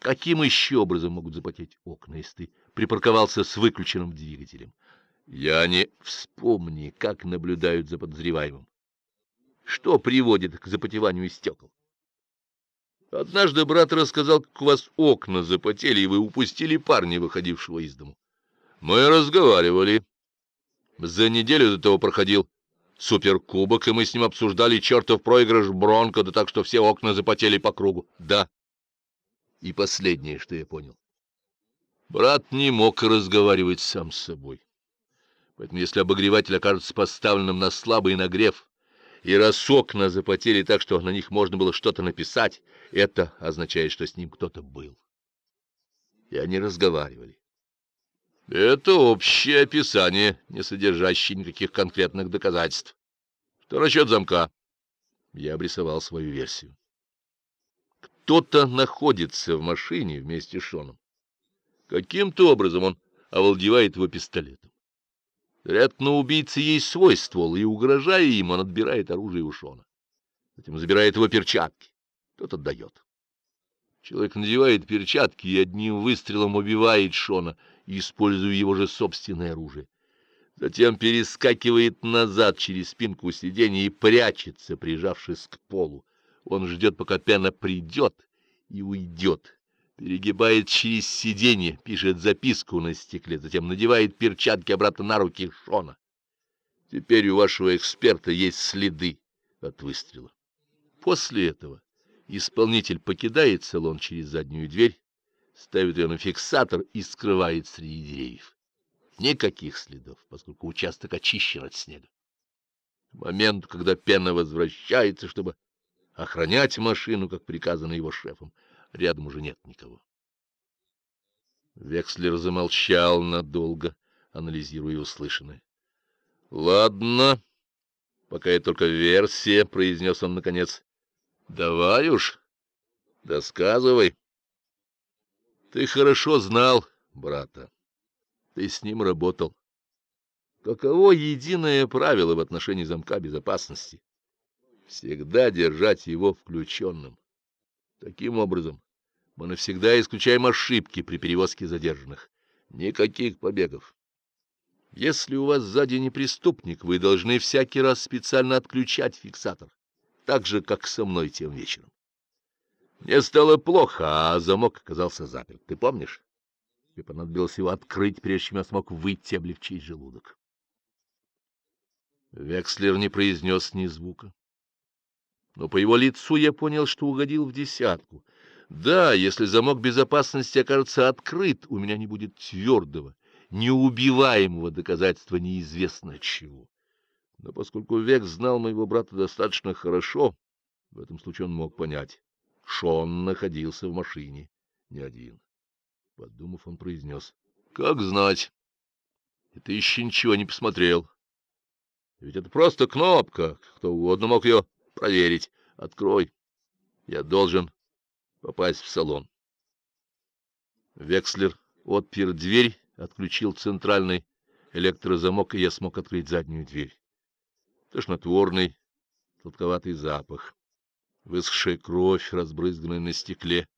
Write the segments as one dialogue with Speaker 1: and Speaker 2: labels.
Speaker 1: Каким еще образом могут запотеть окна, если ты припарковался с выключенным двигателем? Я не вспомни, как наблюдают за подозреваемым. Что приводит к запотеванию стекол? Однажды брат рассказал, как у вас окна запотели, и вы упустили парня, выходившего из дому. Мы разговаривали. За неделю до того проходил суперкубок, и мы с ним обсуждали чертов проигрыш Бронко, да так, что все окна запотели по кругу. Да. И последнее, что я понял. Брат не мог разговаривать сам с собой. Поэтому если обогреватель окажется поставленным на слабый нагрев, и раз окна запотели так, что на них можно было что-то написать, это означает, что с ним кто-то был. И они разговаривали. Это общее описание, не содержащее никаких конкретных доказательств. Что насчет замка? Я обрисовал свою версию. Кто-то находится в машине вместе с Шоном. Каким-то образом он овладевает его пистолетом. Вероятно, убийце есть свой ствол, и, угрожая им, он отбирает оружие у Шона. Затем забирает его перчатки. Тот отдает. Человек надевает перчатки и одним выстрелом убивает Шона, используя его же собственное оружие. Затем перескакивает назад через спинку сиденья и прячется, прижавшись к полу. Он ждет, пока пена придет и уйдет. Перегибает через сиденье, пишет записку на стекле, затем надевает перчатки обратно на руки Шона. Теперь у вашего эксперта есть следы от выстрела. После этого исполнитель покидает салон через заднюю дверь, ставит ее на фиксатор и скрывает среди деревьев. Никаких следов, поскольку участок очищен от снега. К моменту, когда пена возвращается, чтобы охранять машину, как приказано его шефом, рядом уже нет никого. Векслер замолчал надолго, анализируя услышанное. — Ладно, пока это только версия, — произнес он наконец. — Давай уж, досказывай. Ты хорошо знал брата. Ты с ним работал. Каково единое правило в отношении замка безопасности? Всегда держать его включенным. Таким образом, мы навсегда исключаем ошибки при перевозке задержанных. Никаких побегов. Если у вас сзади не преступник, вы должны всякий раз специально отключать фиксатор, так же, как со мной тем вечером. Мне стало плохо, а замок оказался заперт. Ты помнишь? Мне понадобилось его открыть, прежде чем я смог выйти, облегчить желудок. Векслер не произнес ни звука. Но по его лицу я понял, что угодил в десятку. Да, если замок безопасности окажется открыт, у меня не будет твердого, неубиваемого доказательства неизвестно чего. Но поскольку Век знал моего брата достаточно хорошо, в этом случае он мог понять. Шон находился в машине не один. Подумав, он произнес. — Как знать? И ты еще ничего не посмотрел. Ведь это просто кнопка. Кто угодно мог ее проверить. Открой. Я должен попасть в салон. Векслер отпер дверь, отключил центральный электрозамок, и я смог открыть заднюю дверь. Тошнотворный, сладковатый запах высохшая кровь, разбрызганная на стекле,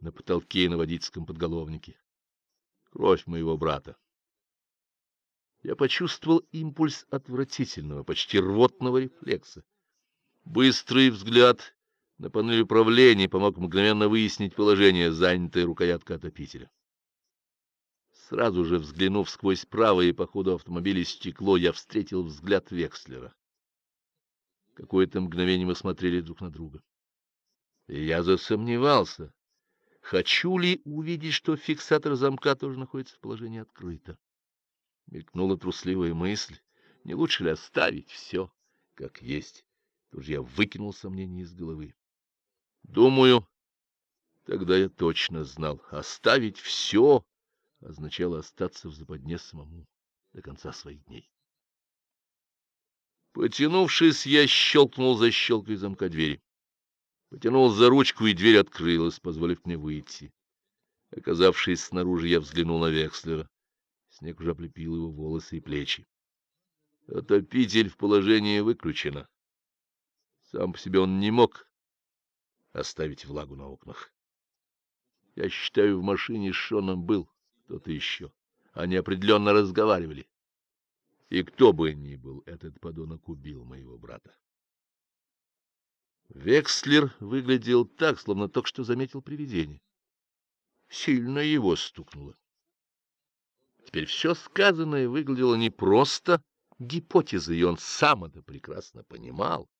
Speaker 1: на потолке и на водительском подголовнике. Кровь моего брата. Я почувствовал импульс отвратительного, почти рвотного рефлекса. Быстрый взгляд на панель управления помог мгновенно выяснить положение, занятое рукоятка отопителя. Сразу же взглянув сквозь правое по ходу автомобиля стекло, я встретил взгляд Векслера. Какое-то мгновение мы смотрели друг на друга. И я засомневался, хочу ли увидеть, что фиксатор замка тоже находится в положении открыто. Мелькнула трусливая мысль, не лучше ли оставить все, как есть. Тут же я выкинул сомнения из головы. Думаю, тогда я точно знал, оставить все означало остаться в западне самому до конца своих дней. Потянувшись, я щелкнул защелкой замка двери. Потянул за ручку, и дверь открылась, позволив мне выйти. Оказавшись снаружи, я взглянул на Векслера. Снег уже облепил его волосы и плечи. Отопитель в положении выключено. Сам по себе он не мог оставить влагу на окнах. Я считаю, в машине с Шоном был кто-то еще. Они определенно разговаривали. И кто бы ни был, этот подонок убил моего брата. Векслер выглядел так, словно только что заметил привидение. Сильно его стукнуло. Теперь все сказанное выглядело не просто гипотезой, и он сам это прекрасно понимал.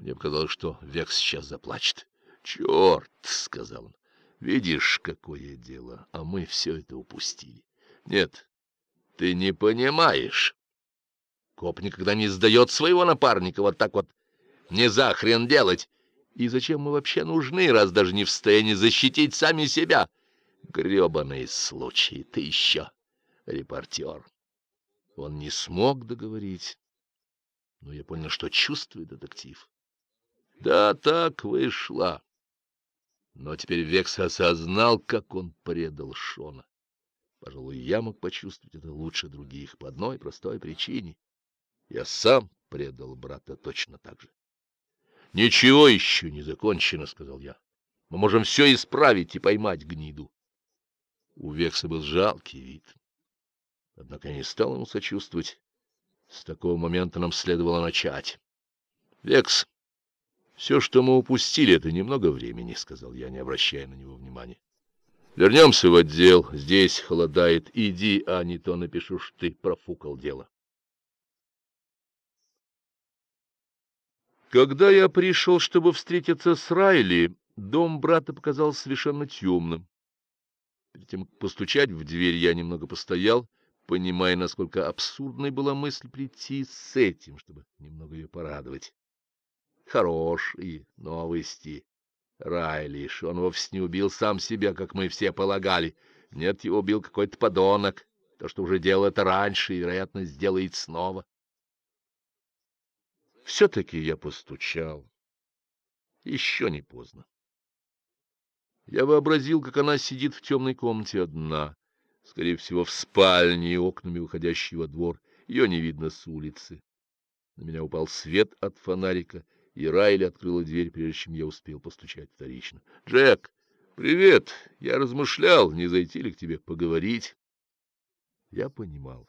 Speaker 1: Мне показалось, что Векс сейчас заплачет. — Черт! — сказал он. — Видишь, какое дело, а мы все это упустили. Нет, ты не понимаешь. Коп никогда не сдает своего напарника вот так вот не за хрен делать. И зачем мы вообще нужны, раз даже не в состоянии защитить сами себя? Гребаный случай, ты еще репортер. Он не смог договорить, но я понял, что чувствует детектив. Да, так вышло. Но теперь Векс осознал, как он предал Шона. Пожалуй, я мог почувствовать это лучше других по одной простой причине. Я сам предал брата точно так же. — Ничего еще не закончено, — сказал я. — Мы можем все исправить и поймать гниду. У Векса был жалкий вид. Однако я не стал ему сочувствовать. С такого момента нам следовало начать. — Векс, все, что мы упустили, — это немного времени, — сказал я, не обращая на него внимания. — Вернемся в отдел. Здесь холодает. Иди, а не то напишу, что ты профукал дело. Когда я пришел, чтобы встретиться с Райли, дом брата показался совершенно темным. Перед тем, как постучать в дверь, я немного постоял, понимая, насколько абсурдной была мысль прийти с этим, чтобы немного ее порадовать. Хорошие новости. Райли, он вовсе не убил сам себя, как мы все полагали. Нет, его убил какой-то подонок. То, что уже делал это раньше, и, вероятно, сделает снова. Все-таки я постучал. Еще не поздно. Я вообразил, как она сидит в темной комнате одна, скорее всего, в спальне, окнами выходящей во двор. Ее не видно с улицы. На меня упал свет от фонарика, и Райли открыла дверь, прежде чем я успел постучать вторично. — Джек, привет! Я размышлял, не зайти ли к тебе поговорить. Я понимал,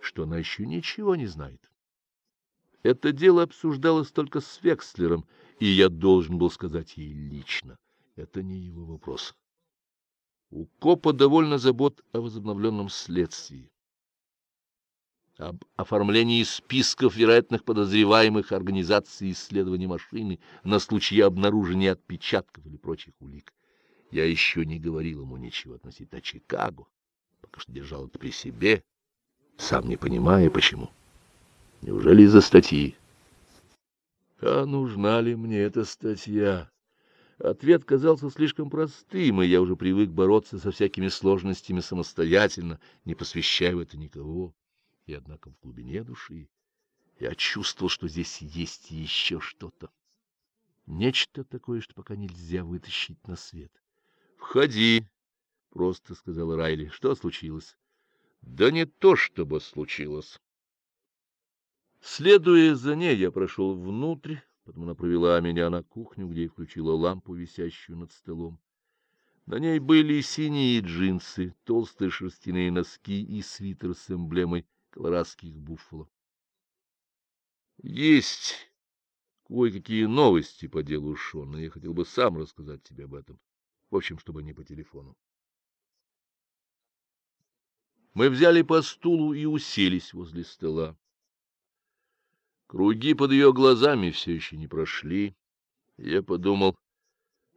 Speaker 1: что она еще ничего не знает. Это дело обсуждалось только с Векслером, и я должен был сказать ей лично. Это не его вопрос. У Копа довольно забот о возобновленном следствии, об оформлении списков вероятных подозреваемых организаций исследования машины на случай обнаружения отпечатков или прочих улик. Я еще не говорил ему ничего относительно Чикаго, пока что держал это при себе, сам не понимая, почему. Неужели из-за статьи? А нужна ли мне эта статья? Ответ казался слишком простым, и я уже привык бороться со всякими сложностями самостоятельно, не посвящая в это никого. И однако в глубине души я чувствовал, что здесь есть еще что-то. Нечто такое, что пока нельзя вытащить на свет. — Входи, — просто сказала Райли. — Что случилось? — Да не то, чтобы случилось. Следуя за ней, я прошел внутрь, потом она провела меня на кухню, где включила лампу, висящую над столом. На ней были синие джинсы, толстые шерстяные носки и свитер с эмблемой колорадских буффало. Есть кое-какие новости по делу Шона, я хотел бы сам рассказать тебе об этом. В общем, чтобы не по телефону. Мы взяли по стулу и уселись возле стола. Круги под ее глазами все еще не прошли. Я подумал,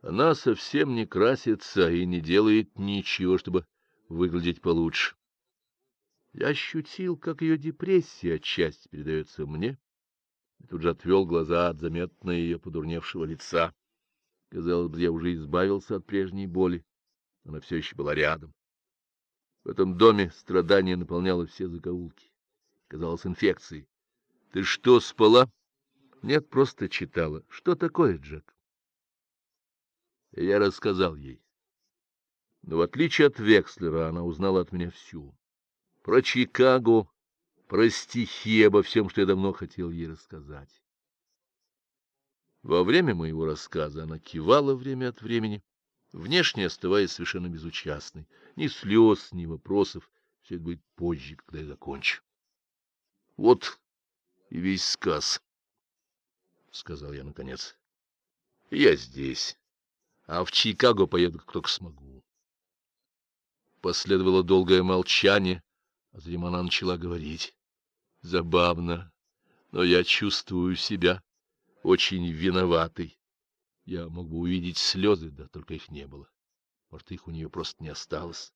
Speaker 1: она совсем не красится и не делает ничего, чтобы выглядеть получше. Я ощутил, как ее депрессия отчасти передается мне, и тут же отвел глаза от заметно ее подурневшего лица. Казалось бы, я уже избавился от прежней боли. Она все еще была рядом. В этом доме страдание наполняло все закоулки. Казалось инфекцией. Ты что, спала? Нет, просто читала. Что такое, Джек? И я рассказал ей. Но в отличие от Векслера, она узнала от меня всю. Про Чикаго, про стихи, обо всем, что я давно хотел ей рассказать. Во время моего рассказа она кивала время от времени, внешне оставаясь совершенно безучастной. Ни слез, ни вопросов. Все это будет позже, когда я закончу. — Вот и весь сказ, — сказал я наконец. — Я здесь, а в Чикаго поеду, как только смогу. Последовало долгое молчание, а затем она начала говорить. Забавно, но я чувствую себя очень виноватой. Я мог бы увидеть слезы, да только их не было. Может, их у нее просто не осталось.